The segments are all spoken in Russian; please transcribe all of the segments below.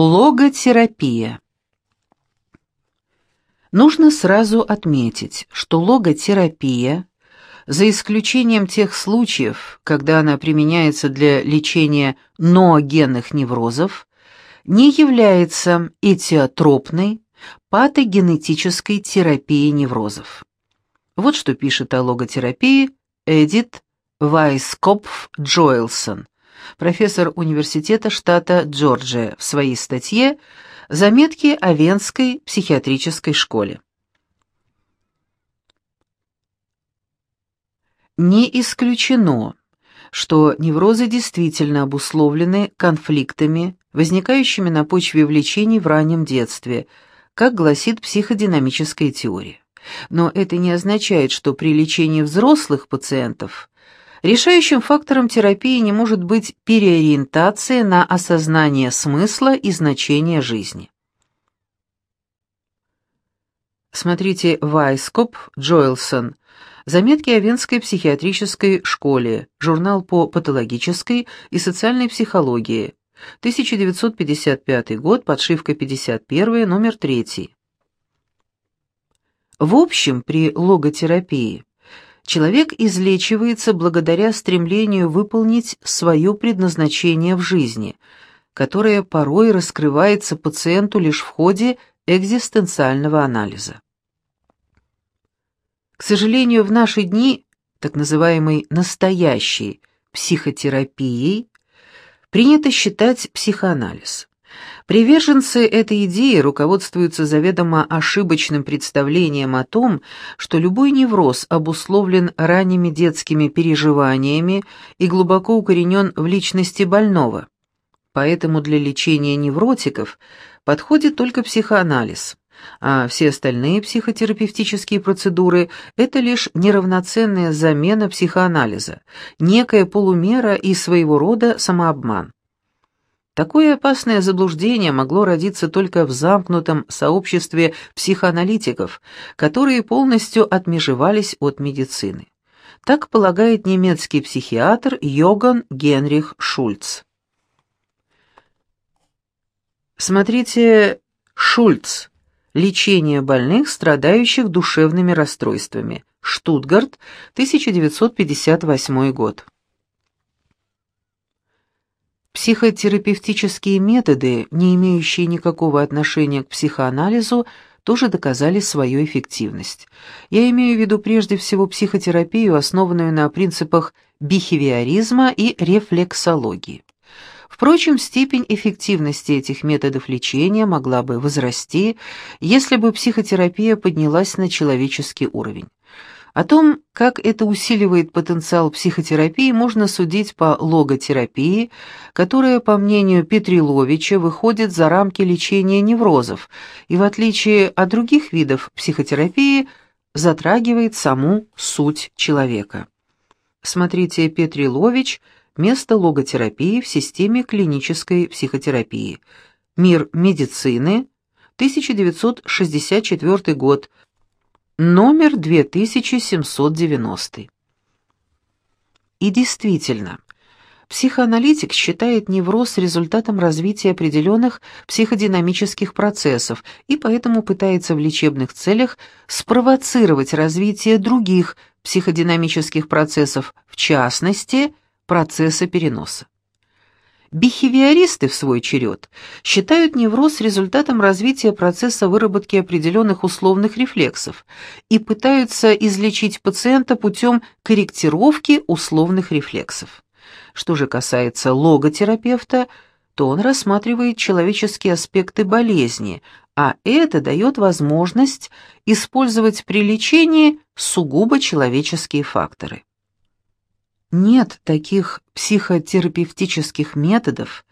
Логотерапия. Нужно сразу отметить, что логотерапия, за исключением тех случаев, когда она применяется для лечения ноогенных неврозов, не является этиотропной патогенетической терапией неврозов. Вот что пишет о логотерапии Эдит Вайскопф Джоэлсон, профессор университета штата Джорджия, в своей статье «Заметки о Венской психиатрической школе». Не исключено, что неврозы действительно обусловлены конфликтами, возникающими на почве влечений в раннем детстве, как гласит психодинамическая теория. Но это не означает, что при лечении взрослых пациентов решающим фактором терапии не может быть переориентация на осознание смысла и значения жизни. Смотрите Вайскоп, Джоэлсон, Заметки о Венской психиатрической школе, журнал по патологической и социальной психологии, 1955 год, подшивка 51, номер 3. В общем, при логотерапии человек излечивается благодаря стремлению выполнить свое предназначение в жизни, которое порой раскрывается пациенту лишь в ходе экзистенциального анализа. К сожалению, в наши дни так называемой «настоящей» психотерапией принято считать психоанализ. Приверженцы этой идеи руководствуются заведомо ошибочным представлением о том, что любой невроз обусловлен ранними детскими переживаниями и глубоко укоренен в личности больного. Поэтому для лечения невротиков подходит только психоанализ а все остальные психотерапевтические процедуры – это лишь неравноценная замена психоанализа, некая полумера и своего рода самообман. Такое опасное заблуждение могло родиться только в замкнутом сообществе психоаналитиков, которые полностью отмежевались от медицины. Так полагает немецкий психиатр Йоган Генрих Шульц. Смотрите «Шульц. Лечение больных, страдающих душевными расстройствами. Штутгарт, 1958 год. Психотерапевтические методы, не имеющие никакого отношения к психоанализу, тоже доказали свою эффективность. Я имею в виду прежде всего психотерапию, основанную на принципах бихевиоризма и рефлексологии. Впрочем, степень эффективности этих методов лечения могла бы возрасти, если бы психотерапия поднялась на человеческий уровень. О том, как это усиливает потенциал психотерапии, можно судить по логотерапии, которая, по мнению Петриловича, выходит за рамки лечения неврозов и, в отличие от других видов психотерапии, затрагивает саму суть человека. Смотрите Петрилович – Место логотерапии в системе клинической психотерапии. Мир медицины, 1964 год, номер 2790. И действительно, психоаналитик считает невроз результатом развития определенных психодинамических процессов и поэтому пытается в лечебных целях спровоцировать развитие других психодинамических процессов, в частности – процесса переноса. Бихевиористы, в свой черед, считают невроз результатом развития процесса выработки определенных условных рефлексов и пытаются излечить пациента путем корректировки условных рефлексов. Что же касается логотерапевта, то он рассматривает человеческие аспекты болезни, а это дает возможность использовать при лечении сугубо человеческие факторы. Нет таких психотерапевтических методов,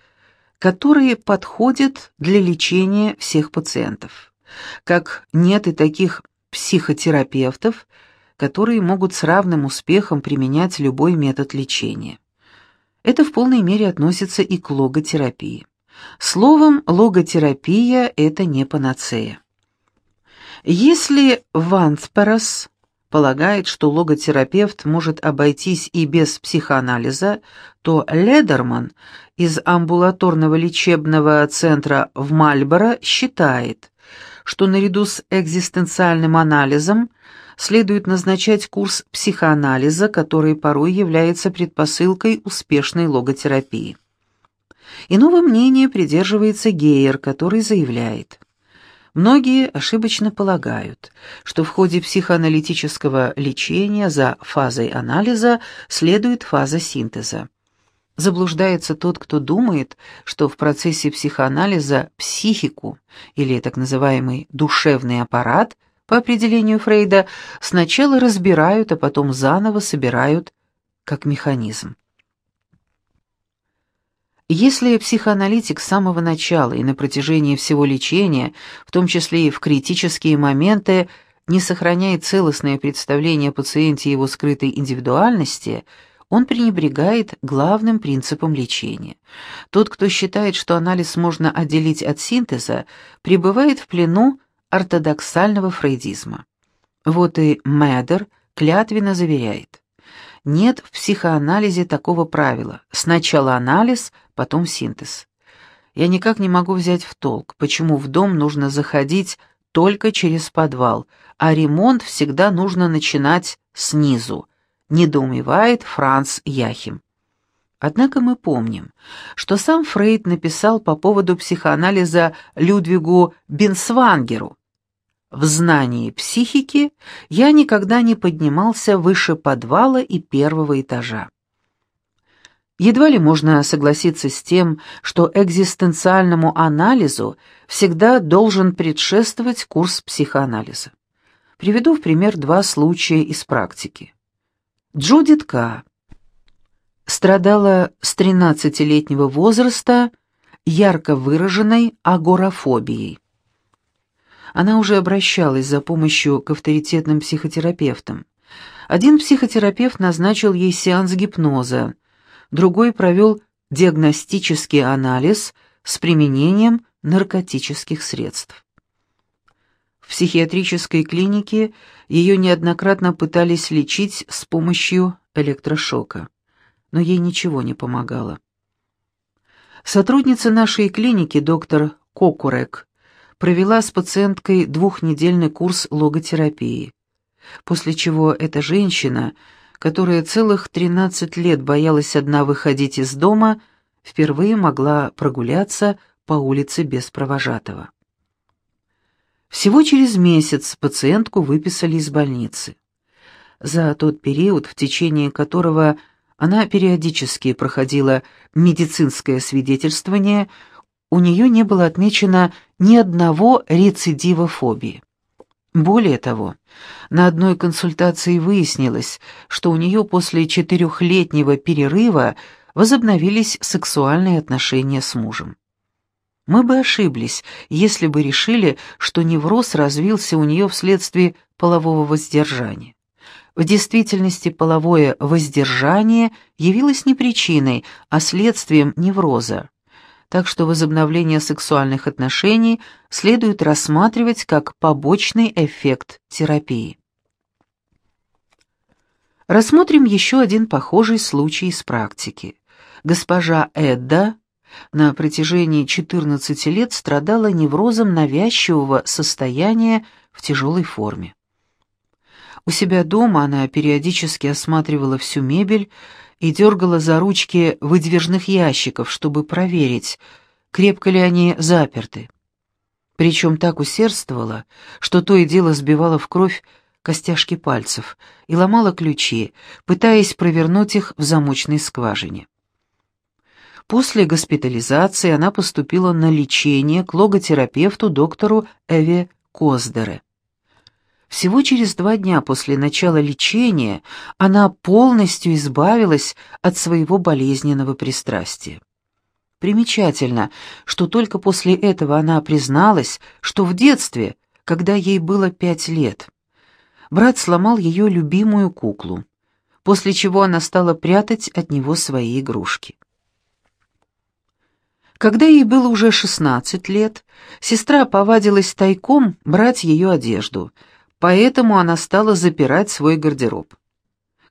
которые подходят для лечения всех пациентов, как нет и таких психотерапевтов, которые могут с равным успехом применять любой метод лечения. Это в полной мере относится и к логотерапии. Словом, логотерапия – это не панацея. Если Вантперас полагает, что логотерапевт может обойтись и без психоанализа, то Ледерман из амбулаторного лечебного центра в Мальборо считает, что наряду с экзистенциальным анализом следует назначать курс психоанализа, который порой является предпосылкой успешной логотерапии. Иного мнения придерживается Гейер, который заявляет, Многие ошибочно полагают, что в ходе психоаналитического лечения за фазой анализа следует фаза синтеза. Заблуждается тот, кто думает, что в процессе психоанализа психику, или так называемый душевный аппарат, по определению Фрейда, сначала разбирают, а потом заново собирают как механизм. Если психоаналитик с самого начала и на протяжении всего лечения, в том числе и в критические моменты, не сохраняет целостное представление о пациенте и его скрытой индивидуальности, он пренебрегает главным принципом лечения. Тот, кто считает, что анализ можно отделить от синтеза, пребывает в плену ортодоксального фрейдизма. Вот и Мэдер клятвенно заверяет. Нет в психоанализе такого правила. Сначала анализ, потом синтез. Я никак не могу взять в толк, почему в дом нужно заходить только через подвал, а ремонт всегда нужно начинать снизу, недоумевает Франц Яхим. Однако мы помним, что сам Фрейд написал по поводу психоанализа Людвигу Бенсвангеру, в знании психики я никогда не поднимался выше подвала и первого этажа. Едва ли можно согласиться с тем, что экзистенциальному анализу всегда должен предшествовать курс психоанализа. Приведу в пример два случая из практики. Джудит К. страдала с 13-летнего возраста ярко выраженной агорафобией она уже обращалась за помощью к авторитетным психотерапевтам. Один психотерапевт назначил ей сеанс гипноза, другой провел диагностический анализ с применением наркотических средств. В психиатрической клинике ее неоднократно пытались лечить с помощью электрошока, но ей ничего не помогало. Сотрудница нашей клиники, доктор Кокурек, провела с пациенткой двухнедельный курс логотерапии, после чего эта женщина, которая целых 13 лет боялась одна выходить из дома, впервые могла прогуляться по улице без провожатого. Всего через месяц пациентку выписали из больницы. За тот период, в течение которого она периодически проходила медицинское свидетельствование, у нее не было отмечено ни одного рецидива фобии. Более того, на одной консультации выяснилось, что у нее после четырехлетнего перерыва возобновились сексуальные отношения с мужем. Мы бы ошиблись, если бы решили, что невроз развился у нее вследствие полового воздержания. В действительности половое воздержание явилось не причиной, а следствием невроза так что возобновление сексуальных отношений следует рассматривать как побочный эффект терапии. Рассмотрим еще один похожий случай из практики. Госпожа Эдда на протяжении 14 лет страдала неврозом навязчивого состояния в тяжелой форме. У себя дома она периодически осматривала всю мебель и дергала за ручки выдвижных ящиков, чтобы проверить, крепко ли они заперты. Причем так усердствовала, что то и дело сбивала в кровь костяшки пальцев и ломала ключи, пытаясь провернуть их в замочной скважине. После госпитализации она поступила на лечение к логотерапевту доктору Эве Коздере. Всего через два дня после начала лечения она полностью избавилась от своего болезненного пристрастия. Примечательно, что только после этого она призналась, что в детстве, когда ей было пять лет, брат сломал ее любимую куклу, после чего она стала прятать от него свои игрушки. Когда ей было уже 16 лет, сестра повадилась тайком брать ее одежду — поэтому она стала запирать свой гардероб.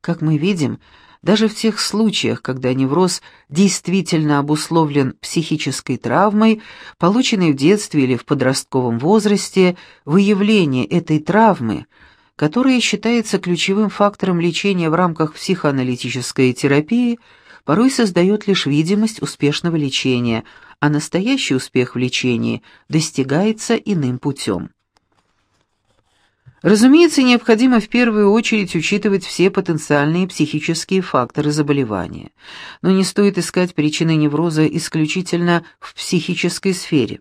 Как мы видим, даже в тех случаях, когда невроз действительно обусловлен психической травмой, полученной в детстве или в подростковом возрасте, выявление этой травмы, которая считается ключевым фактором лечения в рамках психоаналитической терапии, порой создает лишь видимость успешного лечения, а настоящий успех в лечении достигается иным путем. Разумеется, необходимо в первую очередь учитывать все потенциальные психические факторы заболевания, но не стоит искать причины невроза исключительно в психической сфере.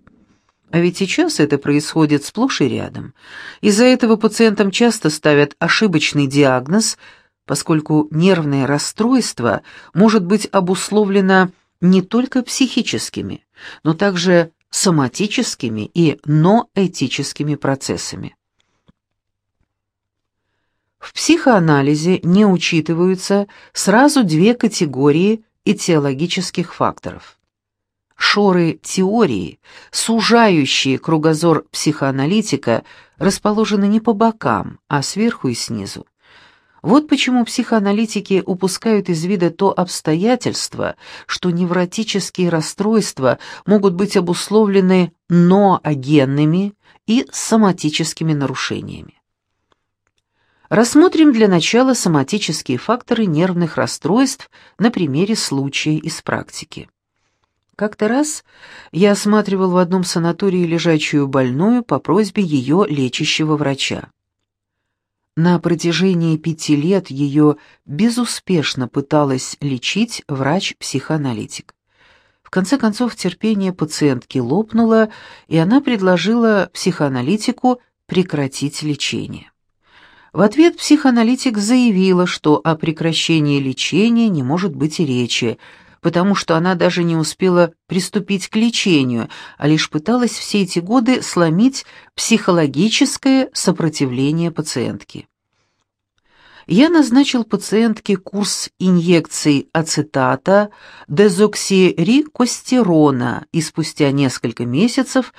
А ведь сейчас это происходит сплошь и рядом. Из-за этого пациентам часто ставят ошибочный диагноз, поскольку нервное расстройство может быть обусловлено не только психическими, но также соматическими и ноэтическими процессами. В психоанализе не учитываются сразу две категории этиологических факторов. Шоры теории, сужающие кругозор психоаналитика, расположены не по бокам, а сверху и снизу. Вот почему психоаналитики упускают из вида то обстоятельство, что невротические расстройства могут быть обусловлены ноогенными и соматическими нарушениями. Рассмотрим для начала соматические факторы нервных расстройств на примере случая из практики. Как-то раз я осматривал в одном санатории лежачую больную по просьбе ее лечащего врача. На протяжении пяти лет ее безуспешно пыталась лечить врач-психоаналитик. В конце концов терпение пациентки лопнуло, и она предложила психоаналитику прекратить лечение. В ответ психоаналитик заявила, что о прекращении лечения не может быть и речи, потому что она даже не успела приступить к лечению, а лишь пыталась все эти годы сломить психологическое сопротивление пациентки. Я назначил пациентке курс инъекций ацетата дезоксирикостерона и спустя несколько месяцев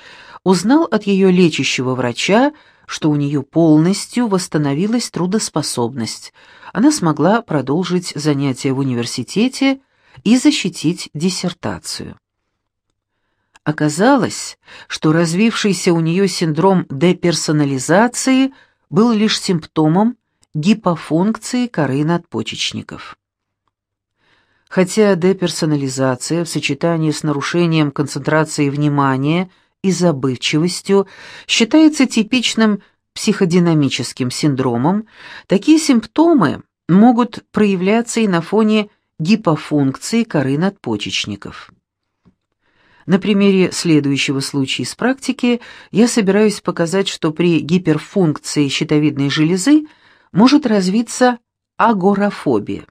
узнал от ее лечащего врача, что у нее полностью восстановилась трудоспособность. Она смогла продолжить занятия в университете и защитить диссертацию. Оказалось, что развившийся у нее синдром деперсонализации был лишь симптомом гипофункции коры надпочечников. Хотя деперсонализация в сочетании с нарушением концентрации внимания – и забывчивостью считается типичным психодинамическим синдромом, такие симптомы могут проявляться и на фоне гипофункции коры надпочечников. На примере следующего случая из практики я собираюсь показать, что при гиперфункции щитовидной железы может развиться агорафобия.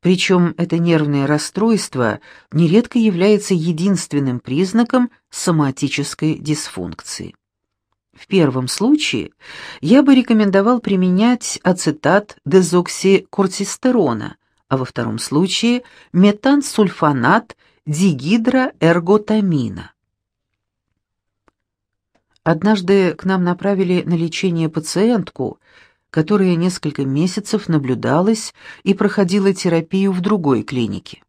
Причем это нервное расстройство нередко является единственным признаком соматической дисфункции. В первом случае я бы рекомендовал применять ацетат дезоксикортистерона, а во втором случае метансульфанат дигидроэрготамина. Однажды к нам направили на лечение пациентку, которая несколько месяцев наблюдалась и проходила терапию в другой клинике.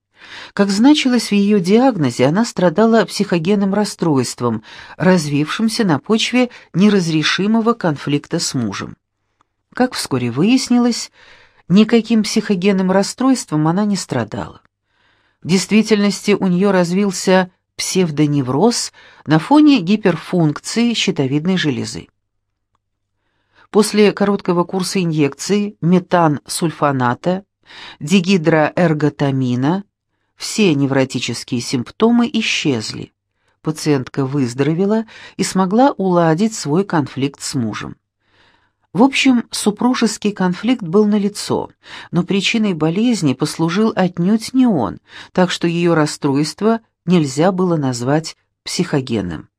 Как значилось в ее диагнозе, она страдала психогенным расстройством, развившимся на почве неразрешимого конфликта с мужем. Как вскоре выяснилось, никаким психогенным расстройством она не страдала. В действительности у нее развился псевдоневроз на фоне гиперфункции щитовидной железы. После короткого курса инъекций метансульфаната, дигидроэрготамина все невротические симптомы исчезли. Пациентка выздоровела и смогла уладить свой конфликт с мужем. В общем, супружеский конфликт был налицо, но причиной болезни послужил отнюдь не он, так что ее расстройство нельзя было назвать психогенным.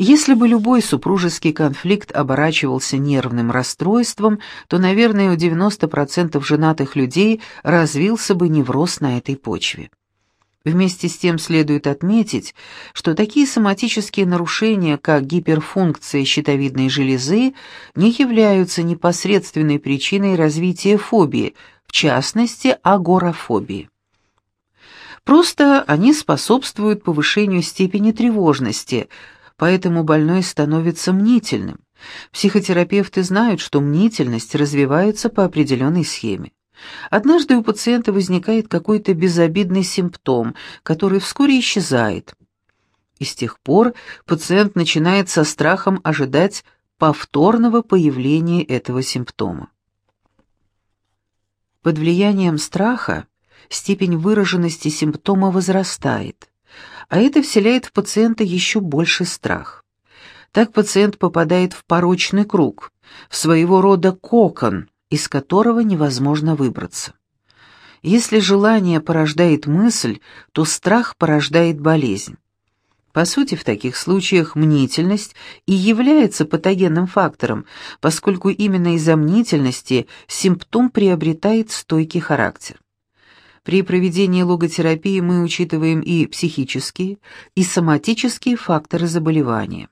Если бы любой супружеский конфликт оборачивался нервным расстройством, то, наверное, у 90% женатых людей развился бы невроз на этой почве. Вместе с тем следует отметить, что такие соматические нарушения, как гиперфункция щитовидной железы, не являются непосредственной причиной развития фобии, в частности, агорафобии. Просто они способствуют повышению степени тревожности, поэтому больной становится мнительным. Психотерапевты знают, что мнительность развивается по определенной схеме. Однажды у пациента возникает какой-то безобидный симптом, который вскоре исчезает. И с тех пор пациент начинает со страхом ожидать повторного появления этого симптома. Под влиянием страха степень выраженности симптома возрастает, а это вселяет в пациента еще больше страх. Так пациент попадает в порочный круг, в своего рода кокон, из которого невозможно выбраться. Если желание порождает мысль, то страх порождает болезнь. По сути, в таких случаях мнительность и является патогенным фактором, поскольку именно из-за мнительности симптом приобретает стойкий характер. При проведении логотерапии мы учитываем и психические, и соматические факторы заболевания.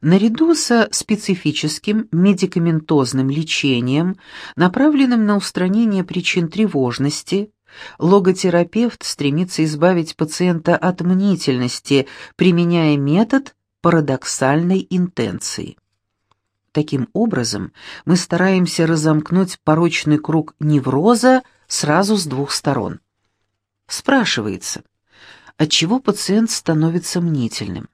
Наряду со специфическим медикаментозным лечением, направленным на устранение причин тревожности, логотерапевт стремится избавить пациента от мнительности, применяя метод парадоксальной интенции. Таким образом, мы стараемся разомкнуть порочный круг невроза сразу с двух сторон. Спрашивается, отчего пациент становится мнительным?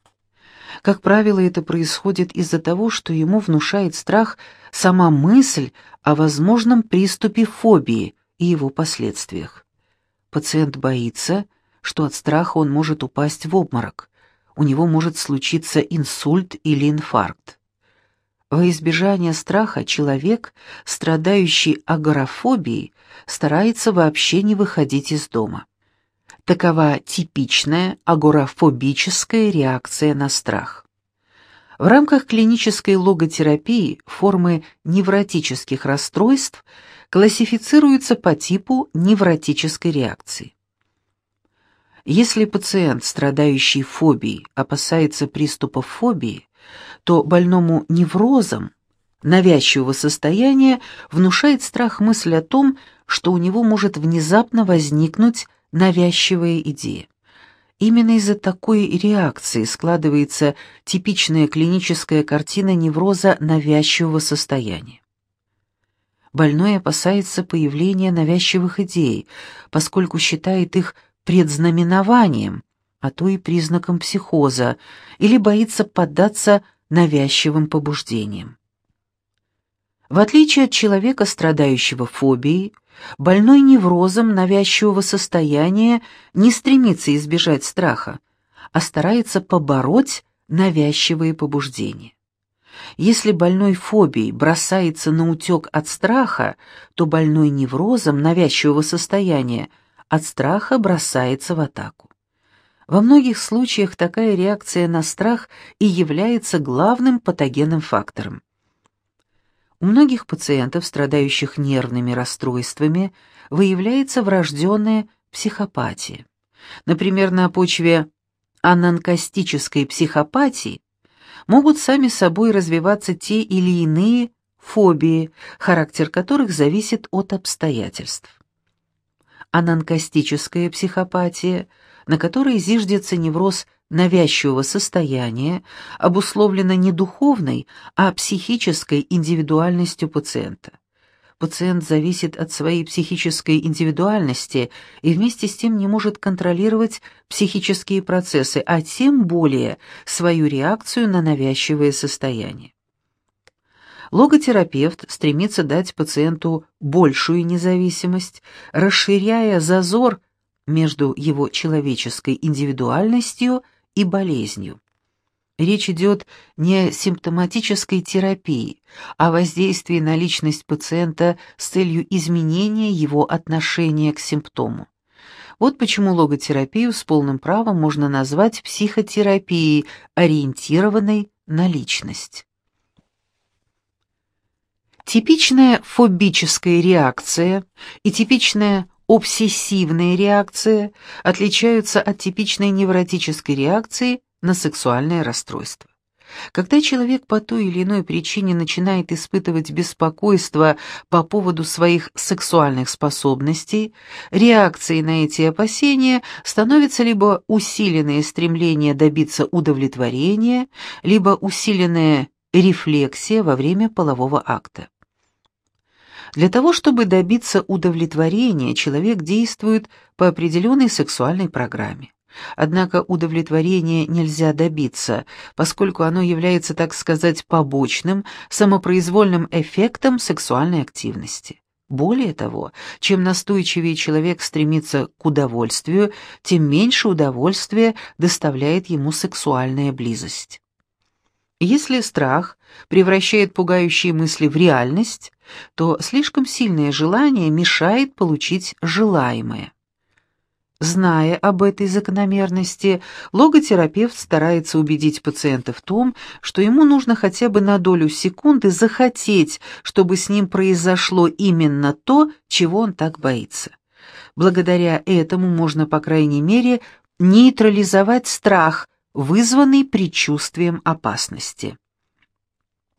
Как правило, это происходит из-за того, что ему внушает страх сама мысль о возможном приступе фобии и его последствиях. Пациент боится, что от страха он может упасть в обморок, у него может случиться инсульт или инфаркт. Во избежание страха человек, страдающий агорафобией, старается вообще не выходить из дома. Такова типичная агорафобическая реакция на страх. В рамках клинической логотерапии формы невротических расстройств классифицируются по типу невротической реакции. Если пациент, страдающий фобией, опасается приступов фобии, то больному неврозом навязчивого состояния внушает страх мысль о том, что у него может внезапно возникнуть навязчивая идея. Именно из-за такой реакции складывается типичная клиническая картина невроза навязчивого состояния. Больной опасается появления навязчивых идей, поскольку считает их предзнаменованием, а то и признаком психоза, или боится поддаться навязчивым побуждениям. В отличие от человека, страдающего фобией, Больной неврозом навязчивого состояния не стремится избежать страха, а старается побороть навязчивые побуждения. Если больной фобией бросается на утек от страха, то больной неврозом навязчивого состояния от страха бросается в атаку. Во многих случаях такая реакция на страх и является главным патогенным фактором. У многих пациентов, страдающих нервными расстройствами, выявляется врожденная психопатия. Например, на почве ананкастической психопатии могут сами собой развиваться те или иные фобии, характер которых зависит от обстоятельств. Ананкастическая психопатия, на которой зиждется невроз навязчивого состояния обусловлено не духовной, а психической индивидуальностью пациента. Пациент зависит от своей психической индивидуальности и вместе с тем не может контролировать психические процессы, а тем более свою реакцию на навязчивое состояние. Логотерапевт стремится дать пациенту большую независимость, расширяя зазор между его человеческой индивидуальностью и болезнью. Речь идет не о симптоматической терапии, а о воздействии на личность пациента с целью изменения его отношения к симптому. Вот почему логотерапию с полным правом можно назвать психотерапией, ориентированной на личность. Типичная фобическая реакция и типичная обсессивные реакции отличаются от типичной невротической реакции на сексуальное расстройство. Когда человек по той или иной причине начинает испытывать беспокойство по поводу своих сексуальных способностей, реакцией на эти опасения становится либо усиленное стремление добиться удовлетворения, либо усиленная рефлексия во время полового акта. Для того, чтобы добиться удовлетворения, человек действует по определенной сексуальной программе. Однако удовлетворения нельзя добиться, поскольку оно является, так сказать, побочным, самопроизвольным эффектом сексуальной активности. Более того, чем настойчивее человек стремится к удовольствию, тем меньше удовольствия доставляет ему сексуальная близость. Если страх превращает пугающие мысли в реальность, то слишком сильное желание мешает получить желаемое. Зная об этой закономерности, логотерапевт старается убедить пациента в том, что ему нужно хотя бы на долю секунды захотеть, чтобы с ним произошло именно то, чего он так боится. Благодаря этому можно, по крайней мере, нейтрализовать страх, вызванный предчувствием опасности.